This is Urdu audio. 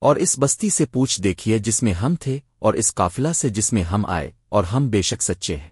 اور اس بستی سے پوچھ دیکھیے جس میں ہم تھے اور اس قافلہ سے جس میں ہم آئے اور ہم بے شک سچے ہیں۔